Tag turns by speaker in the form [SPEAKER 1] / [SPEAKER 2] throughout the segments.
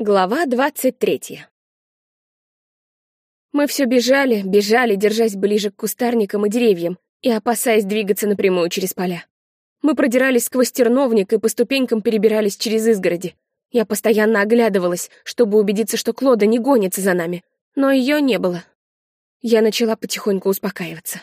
[SPEAKER 1] Глава двадцать третья. Мы все бежали, бежали, держась ближе к кустарникам и деревьям и опасаясь двигаться напрямую через поля. Мы продирались сквозь терновник и по ступенькам перебирались через изгороди. Я постоянно оглядывалась, чтобы убедиться, что Клода не гонится за нами, но ее не было. Я начала потихоньку успокаиваться.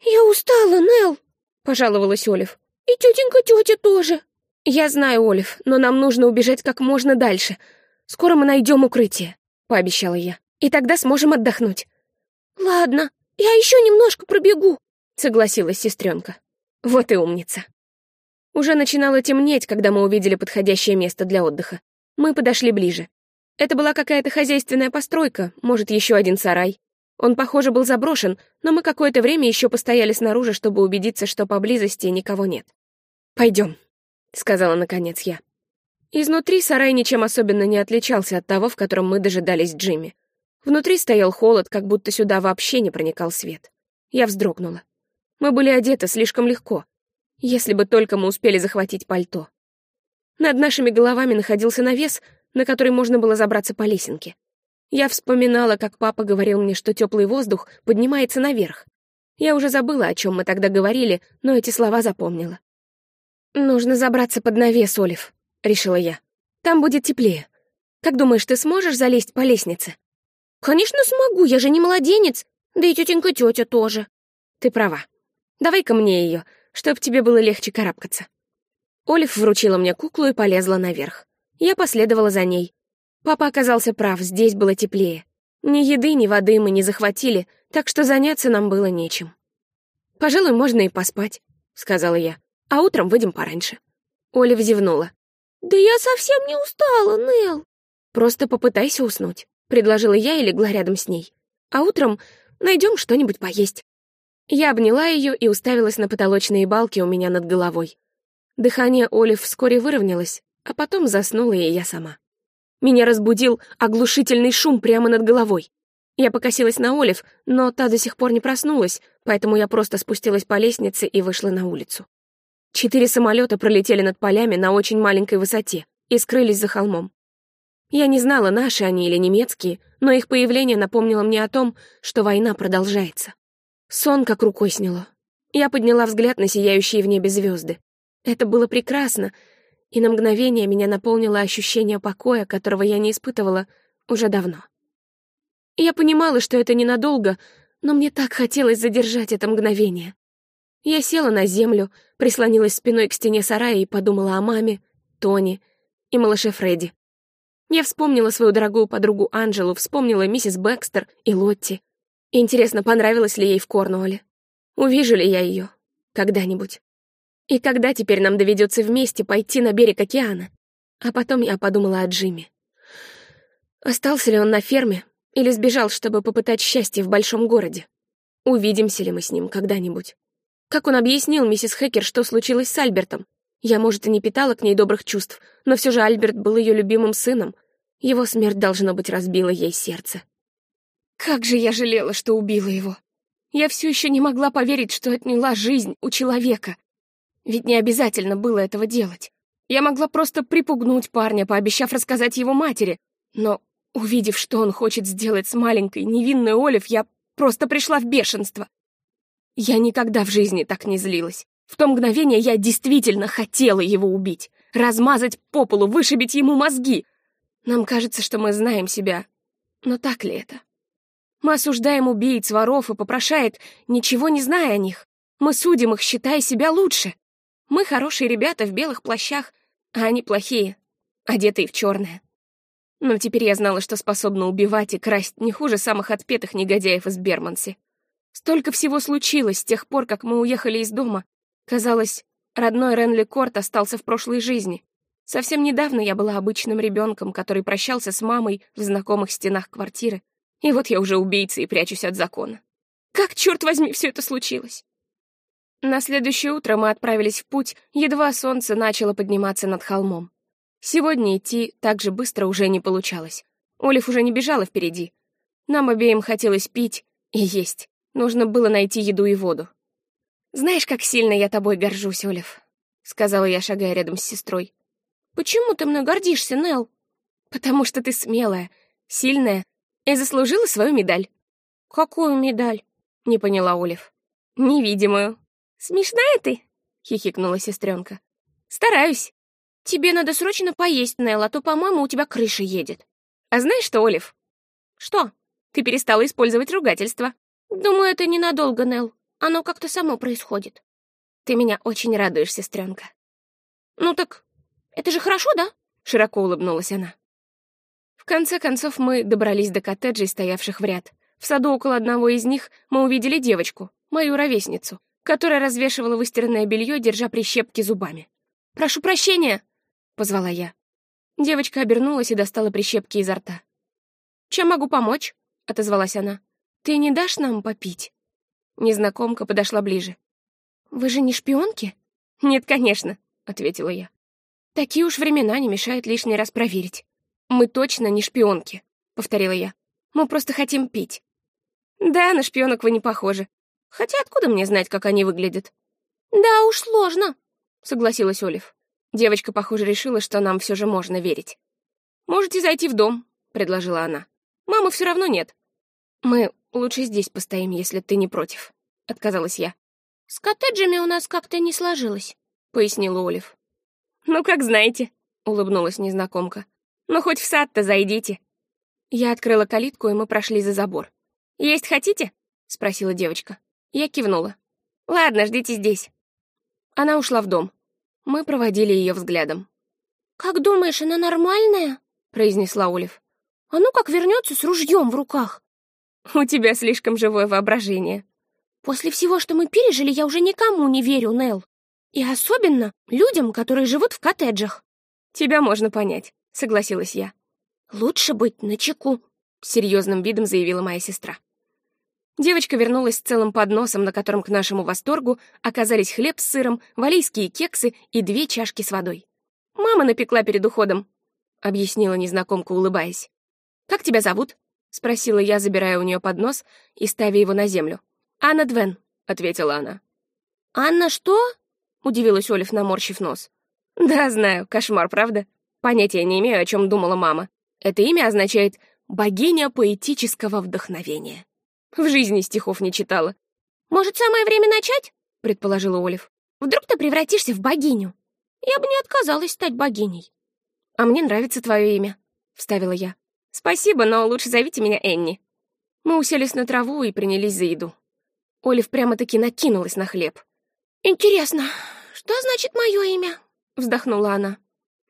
[SPEAKER 2] «Я устала, Нел, пожаловалась Олив. «И тетенька тетя тоже».
[SPEAKER 1] «Я знаю, Олив, но нам нужно убежать как можно дальше. Скоро мы найдем укрытие», — пообещала я. «И тогда сможем отдохнуть».
[SPEAKER 2] «Ладно, я еще немножко пробегу», —
[SPEAKER 1] согласилась сестренка. «Вот и умница». Уже начинало темнеть, когда мы увидели подходящее место для отдыха. Мы подошли ближе. Это была какая-то хозяйственная постройка, может, еще один сарай. Он, похоже, был заброшен, но мы какое-то время еще постояли снаружи, чтобы убедиться, что поблизости никого нет. Пойдем, — сказала наконец я. Изнутри сарай ничем особенно не отличался от того, в котором мы дожидались Джимми. Внутри стоял холод, как будто сюда вообще не проникал свет. Я вздрогнула. Мы были одеты слишком легко. Если бы только мы успели захватить пальто. Над нашими головами находился навес, на который можно было забраться по лесенке. Я вспоминала, как папа говорил мне, что теплый воздух поднимается наверх. Я уже забыла, о чем мы тогда говорили, но эти слова запомнила. «Нужно забраться под навес, Олив», — решила я. «Там будет теплее. Как думаешь, ты сможешь залезть по лестнице?»
[SPEAKER 2] «Конечно смогу, я же не младенец, да и тетенька тетя тоже».
[SPEAKER 1] «Ты права. Давай-ка мне ее, чтоб тебе было легче карабкаться». Олив вручила мне куклу и полезла наверх. Я последовала за ней. Папа оказался прав, здесь было теплее. Ни еды, ни воды мы не захватили, так что заняться нам было нечем. «Пожалуй, можно и поспать», — сказала я а утром выйдем пораньше». Олив зевнула.
[SPEAKER 2] «Да я совсем не устала, Нел.
[SPEAKER 1] «Просто попытайся уснуть», — предложила я и легла рядом с ней. «А утром найдем что-нибудь поесть». Я обняла ее и уставилась на потолочные балки у меня над головой. Дыхание Олив вскоре выровнялось, а потом заснула и я сама. Меня разбудил оглушительный шум прямо над головой. Я покосилась на Олив, но та до сих пор не проснулась, поэтому я просто спустилась по лестнице и вышла на улицу. Четыре самолета пролетели над полями на очень маленькой высоте и скрылись за холмом. Я не знала, наши они или немецкие, но их появление напомнило мне о том, что война продолжается. Сон как рукой сняло. Я подняла взгляд на сияющие в небе звезды. Это было прекрасно, и на мгновение меня наполнило ощущение покоя, которого я не испытывала уже давно. Я понимала, что это ненадолго, но мне так хотелось задержать это мгновение. Я села на землю, прислонилась спиной к стене сарая и подумала о маме, Тони и малыше Фредди. Я вспомнила свою дорогую подругу Анжелу, вспомнила миссис Бэкстер и Лотти. Интересно, понравилось ли ей в Корнуолле? Увижу ли я ее когда-нибудь? И когда теперь нам доведется вместе пойти на берег океана? А потом я подумала о Джимми. Остался ли он на ферме или сбежал, чтобы попытать счастье в большом городе? Увидимся ли мы с ним когда-нибудь? Как он объяснил миссис Хекер, что случилось с Альбертом? Я, может, и не питала к ней добрых чувств, но все же Альберт был ее любимым сыном. Его смерть, должно быть, разбила ей сердце. Как же я жалела, что убила его. Я все еще не могла поверить, что отняла жизнь у человека. Ведь не обязательно было этого делать. Я могла просто припугнуть парня, пообещав рассказать его матери. Но, увидев, что он хочет сделать с маленькой невинной Олив, я просто пришла в бешенство. Я никогда в жизни так не злилась. В то мгновение я действительно хотела его убить, размазать по полу, вышибить ему мозги. Нам кажется, что мы знаем себя. Но так ли это? Мы осуждаем убийц, воров и попрошает, ничего не зная о них. Мы судим их, считая себя лучше. Мы хорошие ребята в белых плащах, а они плохие, одетые в черное. Но теперь я знала, что способна убивать и красть не хуже самых отпетых негодяев из Берманси. Столько всего случилось с тех пор, как мы уехали из дома. Казалось, родной Ренли Корт остался в прошлой жизни. Совсем недавно я была обычным ребенком, который прощался с мамой в знакомых стенах квартиры. И вот я уже убийца и прячусь от закона. Как, черт возьми, все это случилось? На следующее утро мы отправились в путь, едва солнце начало подниматься над холмом. Сегодня идти так же быстро уже не получалось. Олив уже не бежала впереди. Нам обеим хотелось пить и есть. Нужно было найти еду и воду. «Знаешь, как сильно я тобой горжусь, Олив», — сказала я, шагая рядом с сестрой.
[SPEAKER 2] «Почему ты мной гордишься, Нелл?»
[SPEAKER 1] Потому что ты смелая, сильная и заслужила свою медаль.
[SPEAKER 2] Какую медаль?
[SPEAKER 1] Не поняла Олив. Невидимую. Смешная ты, хихикнула сестренка. Стараюсь.
[SPEAKER 2] Тебе надо срочно поесть, Нелл, а то, по-моему, у тебя крыша едет.
[SPEAKER 1] А знаешь что, Олив?
[SPEAKER 2] Что?
[SPEAKER 1] Ты перестала использовать ругательство.
[SPEAKER 2] Думаю, это ненадолго, Нелл. Оно как-то само происходит.
[SPEAKER 1] Ты меня очень радуешь, сестренка.
[SPEAKER 2] Ну так, это же хорошо, да?
[SPEAKER 1] Широко улыбнулась она. В конце концов мы добрались до коттеджей, стоявших в ряд. В саду около одного из них мы увидели девочку, мою ровесницу, которая развешивала выстиранное белье, держа прищепки зубами. «Прошу прощения!» — позвала я. Девочка обернулась и достала прищепки изо рта. «Чем могу помочь?» — отозвалась она. «Ты не дашь нам попить?» Незнакомка подошла ближе. «Вы же не шпионки?» «Нет, конечно», — ответила я. «Такие уж времена не мешают лишний раз проверить. Мы точно не шпионки», — повторила я. «Мы просто хотим пить». «Да, на шпионок вы не похожи. Хотя откуда мне знать, как они выглядят?»
[SPEAKER 2] «Да уж сложно», —
[SPEAKER 1] согласилась Олив. Девочка, похоже, решила, что нам все же можно верить. «Можете зайти в дом», — предложила она. «Мамы все равно нет». «Мы лучше здесь постоим, если ты не против», — отказалась я.
[SPEAKER 2] «С коттеджами у нас как-то не сложилось», —
[SPEAKER 1] пояснила Олив. «Ну, как знаете», — улыбнулась незнакомка. «Ну, хоть в сад-то зайдите». Я открыла калитку, и мы прошли за забор. «Есть хотите?» — спросила девочка. Я кивнула. «Ладно, ждите здесь». Она ушла в дом. Мы проводили ее взглядом.
[SPEAKER 2] «Как думаешь, она нормальная?» — произнесла Олив. «А ну как вернется с ружьем в руках?»
[SPEAKER 1] «У тебя слишком живое воображение».
[SPEAKER 2] «После всего, что мы пережили, я уже никому не верю, Нелл. И особенно людям, которые живут в коттеджах».
[SPEAKER 1] «Тебя можно понять», — согласилась я.
[SPEAKER 2] «Лучше быть начеку», —
[SPEAKER 1] серьезным видом заявила моя сестра. Девочка вернулась с целым подносом, на котором к нашему восторгу оказались хлеб с сыром, валийские кексы и две чашки с водой. «Мама напекла перед уходом», — объяснила незнакомка, улыбаясь. «Как тебя зовут?» — спросила я, забирая у нее поднос и ставя его на землю. «Анна Двен», — ответила она.
[SPEAKER 2] «Анна что?» — удивилась Олив, наморщив нос.
[SPEAKER 1] «Да, знаю, кошмар, правда? Понятия не имею, о чем думала мама. Это имя означает «богиня поэтического вдохновения». В жизни стихов не читала.
[SPEAKER 2] «Может, самое время начать?»
[SPEAKER 1] — предположила Олив.
[SPEAKER 2] «Вдруг ты превратишься в богиню? Я бы не отказалась стать богиней».
[SPEAKER 1] «А мне нравится твое имя», — вставила я. «Спасибо, но лучше зовите меня Энни». Мы уселись на траву и принялись за еду. Олив прямо-таки накинулась на хлеб.
[SPEAKER 2] «Интересно, что значит мое имя?» — вздохнула она.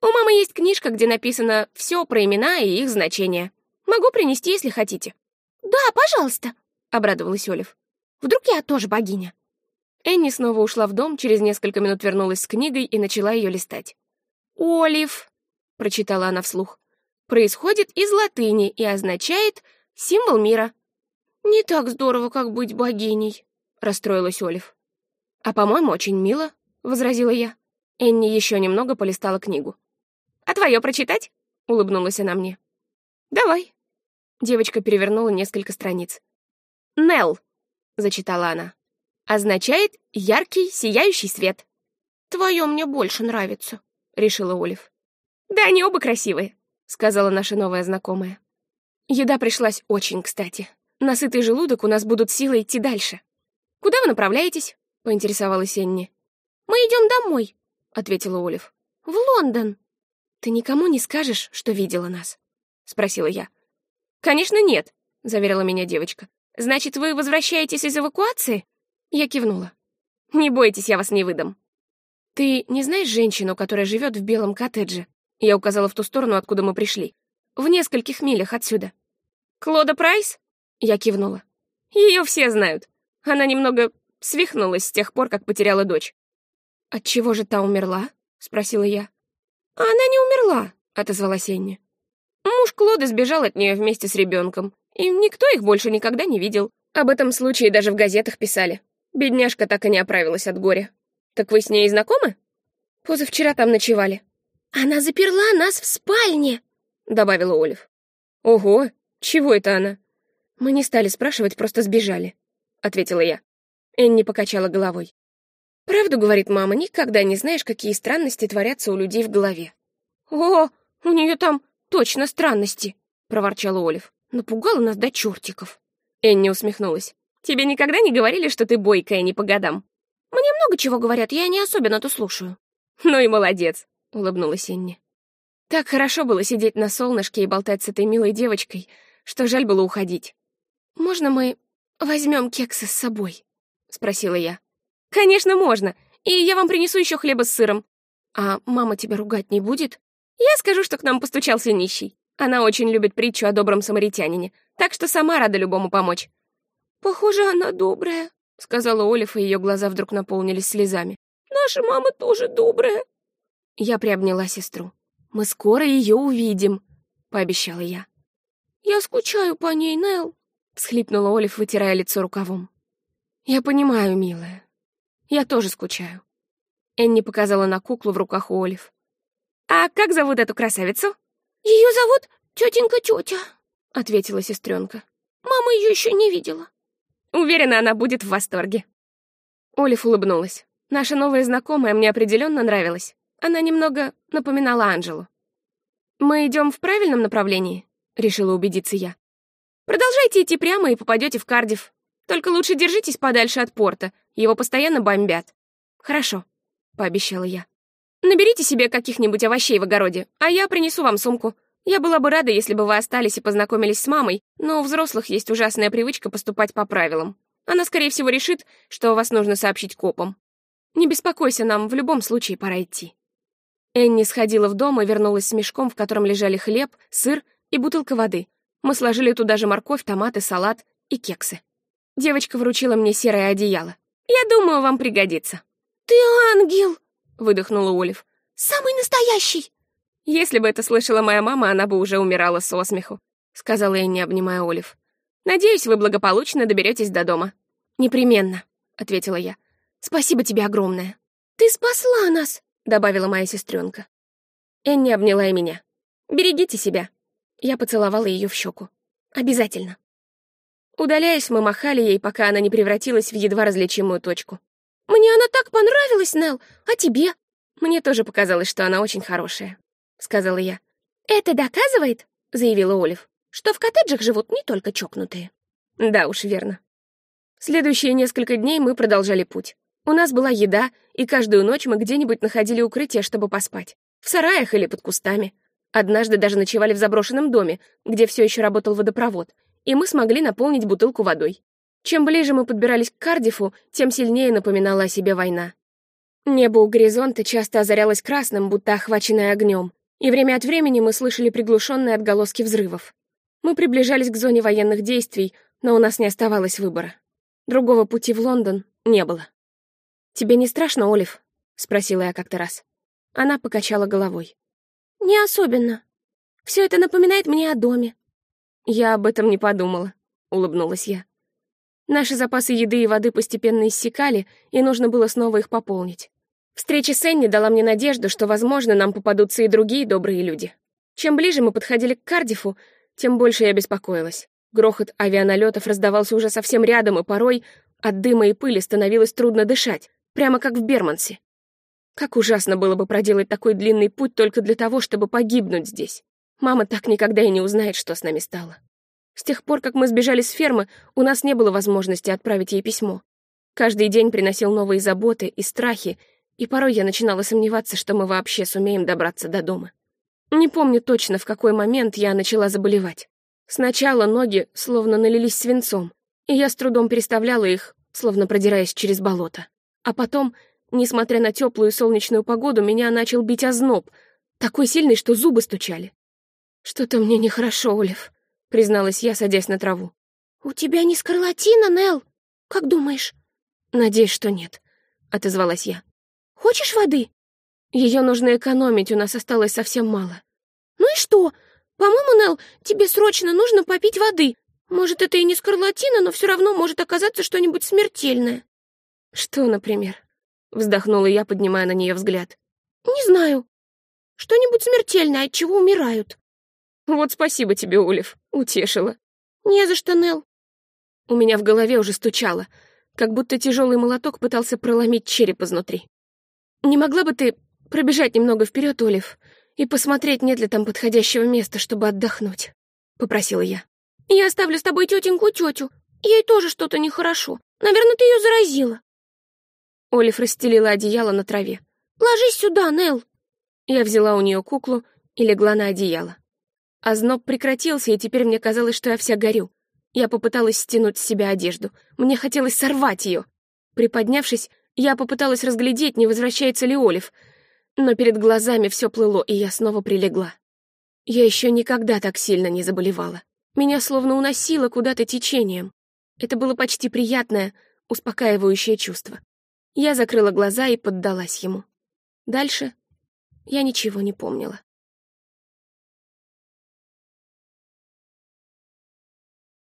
[SPEAKER 1] «У мамы есть книжка, где написано все про имена и их значения. Могу принести, если хотите».
[SPEAKER 2] «Да, пожалуйста», —
[SPEAKER 1] обрадовалась Олив.
[SPEAKER 2] «Вдруг я тоже богиня?»
[SPEAKER 1] Энни снова ушла в дом, через несколько минут вернулась с книгой и начала ее листать. «Олив», — прочитала она вслух, — «происходит из латыни и означает символ мира».
[SPEAKER 2] «Не так здорово, как быть богиней», —
[SPEAKER 1] расстроилась Олив. «А, по-моему, очень мило», — возразила я. Энни еще немного полистала книгу. «А твое прочитать?» — улыбнулась она мне. «Давай». Девочка перевернула несколько страниц. «Нелл», — зачитала она, — «означает яркий, сияющий свет».
[SPEAKER 2] «Твое мне больше нравится», —
[SPEAKER 1] решила Олив. «Да они оба красивые», — сказала наша новая знакомая. Еда пришлась очень кстати. На сытый желудок у нас будут силы идти дальше. «Куда вы направляетесь?» — поинтересовалась Энни.
[SPEAKER 2] «Мы идем домой», — ответила
[SPEAKER 1] Олив.
[SPEAKER 2] «В Лондон».
[SPEAKER 1] «Ты никому не скажешь, что видела нас?» — спросила я. «Конечно, нет», — заверила меня девочка. «Значит, вы возвращаетесь из эвакуации?» Я кивнула. «Не бойтесь, я вас не выдам». «Ты не знаешь женщину, которая живет в белом коттедже?» Я указала в ту сторону, откуда мы пришли. «В нескольких милях отсюда». «Клода Прайс?» Я кивнула. Ее все знают. Она немного свихнулась с тех пор, как потеряла дочь. «От чего же та умерла?» — спросила я.
[SPEAKER 2] «Она не умерла», —
[SPEAKER 1] отозвалась Энни. Муж Клода сбежал от нее вместе с ребенком, и никто их больше никогда не видел. Об этом случае даже в газетах писали. Бедняжка так и не оправилась от горя. Так вы с ней знакомы? Позавчера там ночевали.
[SPEAKER 2] Она заперла нас в спальне,
[SPEAKER 1] добавила Олив. Ого, чего это она? Мы не стали спрашивать, просто сбежали, ответила я. Энни покачала головой. Правду говорит мама, никогда не знаешь, какие странности творятся у людей в голове.
[SPEAKER 2] О, у нее там точно странности», — проворчала Олив. «Напугала нас до чертиков».
[SPEAKER 1] Энни усмехнулась. «Тебе никогда не говорили, что ты бойкая не по годам?»
[SPEAKER 2] «Мне много чего говорят, я не особенно-то слушаю».
[SPEAKER 1] «Ну и молодец», — улыбнулась Энни. Так хорошо было сидеть на солнышке и болтать с этой милой девочкой, что жаль было уходить.
[SPEAKER 2] «Можно мы возьмем кексы с собой?» — спросила я.
[SPEAKER 1] «Конечно, можно. И я вам принесу еще хлеба с сыром.
[SPEAKER 2] А мама тебя ругать не будет?
[SPEAKER 1] Я скажу, что к нам постучался нищий. Она очень любит притчу о добром самаритянине, так что сама рада любому помочь.
[SPEAKER 2] Похоже, она добрая, сказала Олив, и ее глаза вдруг наполнились слезами. Наша мама тоже добрая.
[SPEAKER 1] Я приобняла сестру. Мы скоро ее увидим, пообещала я.
[SPEAKER 2] Я скучаю по ней, Нел,
[SPEAKER 1] всхлипнула Олив, вытирая лицо рукавом. Я понимаю, милая. Я тоже скучаю. Энни показала на куклу в руках у Олив. «А как зовут эту красавицу?»
[SPEAKER 2] «Ее зовут тетенька тетя», —
[SPEAKER 1] ответила сестренка.
[SPEAKER 2] «Мама ее еще не видела».
[SPEAKER 1] «Уверена, она будет в восторге». Олив улыбнулась. Наша новая знакомая мне определенно нравилась. Она немного напоминала Анжелу. «Мы идем в правильном направлении?» — решила убедиться я. «Продолжайте идти прямо и попадете в Кардив. Только лучше держитесь подальше от порта, его постоянно бомбят». «Хорошо», пообещала я. «Наберите себе каких-нибудь овощей в огороде, а я принесу вам сумку. Я была бы рада, если бы вы остались и познакомились с мамой, но у взрослых есть ужасная привычка поступать по правилам. Она, скорее всего, решит, что вас нужно сообщить копам. Не беспокойся, нам в любом случае пора идти». Энни сходила в дом и вернулась с мешком, в котором лежали хлеб, сыр и бутылка воды. Мы сложили туда же морковь, томаты, салат и кексы. Девочка вручила мне серое одеяло. «Я думаю, вам пригодится».
[SPEAKER 2] «Ты ангел!»
[SPEAKER 1] — выдохнула Олив.
[SPEAKER 2] «Самый настоящий!»
[SPEAKER 1] «Если бы это слышала моя мама, она бы уже умирала со смеху», — сказала не обнимая Олив. «Надеюсь, вы благополучно доберетесь до дома». «Непременно», — ответила я. «Спасибо тебе огромное».
[SPEAKER 2] «Ты спасла нас», —
[SPEAKER 1] добавила моя сестренка. Энни обняла и меня. «Берегите себя». Я поцеловала ее в щеку. «Обязательно». Удаляясь, мы махали ей, пока она не превратилась в едва различимую точку.
[SPEAKER 2] «Мне она так понравилась, Нелл, а тебе?»
[SPEAKER 1] «Мне тоже показалось, что она очень хорошая», — сказала я.
[SPEAKER 2] «Это доказывает», — заявила Олив, «что в коттеджах живут не только чокнутые».
[SPEAKER 1] Да уж, верно. Следующие несколько дней мы продолжали путь. У нас была еда, и каждую ночь мы где-нибудь находили укрытие, чтобы поспать. В сараях или под кустами. Однажды даже ночевали в заброшенном доме, где все еще работал водопровод, и мы смогли наполнить бутылку водой. Чем ближе мы подбирались к Кардифу, тем сильнее напоминала о себе война. Небо у горизонта часто озарялось красным, будто охваченное огнем, и время от времени мы слышали приглушенные отголоски взрывов. Мы приближались к зоне военных действий, но у нас не оставалось выбора. Другого пути в Лондон не было. «Тебе не страшно, Олив?» — спросила я как-то раз. Она покачала головой.
[SPEAKER 2] «Не особенно. Все это напоминает мне о доме».
[SPEAKER 1] «Я об этом не подумала», — улыбнулась я. Наши запасы еды и воды постепенно иссякали, и нужно было снова их пополнить. Встреча с Энни дала мне надежду, что, возможно, нам попадутся и другие добрые люди. Чем ближе мы подходили к Кардифу, тем больше я беспокоилась. Грохот авианалетов раздавался уже совсем рядом, и порой от дыма и пыли становилось трудно дышать, прямо как в Бермансе. Как ужасно было бы проделать такой длинный путь только для того, чтобы погибнуть здесь. Мама так никогда и не узнает, что с нами стало. С тех пор, как мы сбежали с фермы, у нас не было возможности отправить ей письмо. Каждый день приносил новые заботы и страхи, и порой я начинала сомневаться, что мы вообще сумеем добраться до дома. Не помню точно, в какой момент я начала заболевать. Сначала ноги словно налились свинцом, и я с трудом переставляла их, словно продираясь через болото. А потом, несмотря на теплую солнечную погоду, меня начал бить озноб, такой сильный, что зубы стучали. «Что-то мне нехорошо, Олив», — призналась я, садясь на траву.
[SPEAKER 2] «У тебя не скарлатина, Нелл? Как думаешь?»
[SPEAKER 1] «Надеюсь, что нет», — отозвалась я.
[SPEAKER 2] «Хочешь воды?»
[SPEAKER 1] Ее нужно экономить, у нас осталось совсем мало».
[SPEAKER 2] «Ну и что? По-моему, Нелл, тебе срочно нужно попить воды. Может, это и не скарлатина, но все равно может оказаться что-нибудь смертельное».
[SPEAKER 1] «Что, например?» — вздохнула я, поднимая на нее взгляд.
[SPEAKER 2] «Не знаю. Что-нибудь смертельное, от чего умирают».
[SPEAKER 1] «Вот спасибо тебе, Олив, утешила».
[SPEAKER 2] «Не за что, Нелл».
[SPEAKER 1] У меня в голове уже стучало, как будто тяжелый молоток пытался проломить череп изнутри. «Не могла бы ты пробежать немного вперед, Олив? и посмотреть, нет ли там подходящего места, чтобы отдохнуть», — попросила я.
[SPEAKER 2] «Я оставлю с тобой тетеньку тетю. Ей тоже что-то нехорошо. Наверное, ты ее заразила».
[SPEAKER 1] Олив расстелила одеяло на траве.
[SPEAKER 2] «Ложись сюда, Нелл!»
[SPEAKER 1] Я взяла у нее куклу и легла на одеяло. Озноб прекратился, и теперь мне казалось, что я вся горю. Я попыталась стянуть с себя одежду. Мне хотелось сорвать ее. Приподнявшись, я попыталась разглядеть, не возвращается ли Олив, но перед глазами все плыло, и я снова прилегла. Я еще никогда так сильно не заболевала. Меня словно уносило куда-то течением. Это было почти приятное, успокаивающее чувство. Я закрыла глаза и поддалась ему. Дальше я ничего не помнила.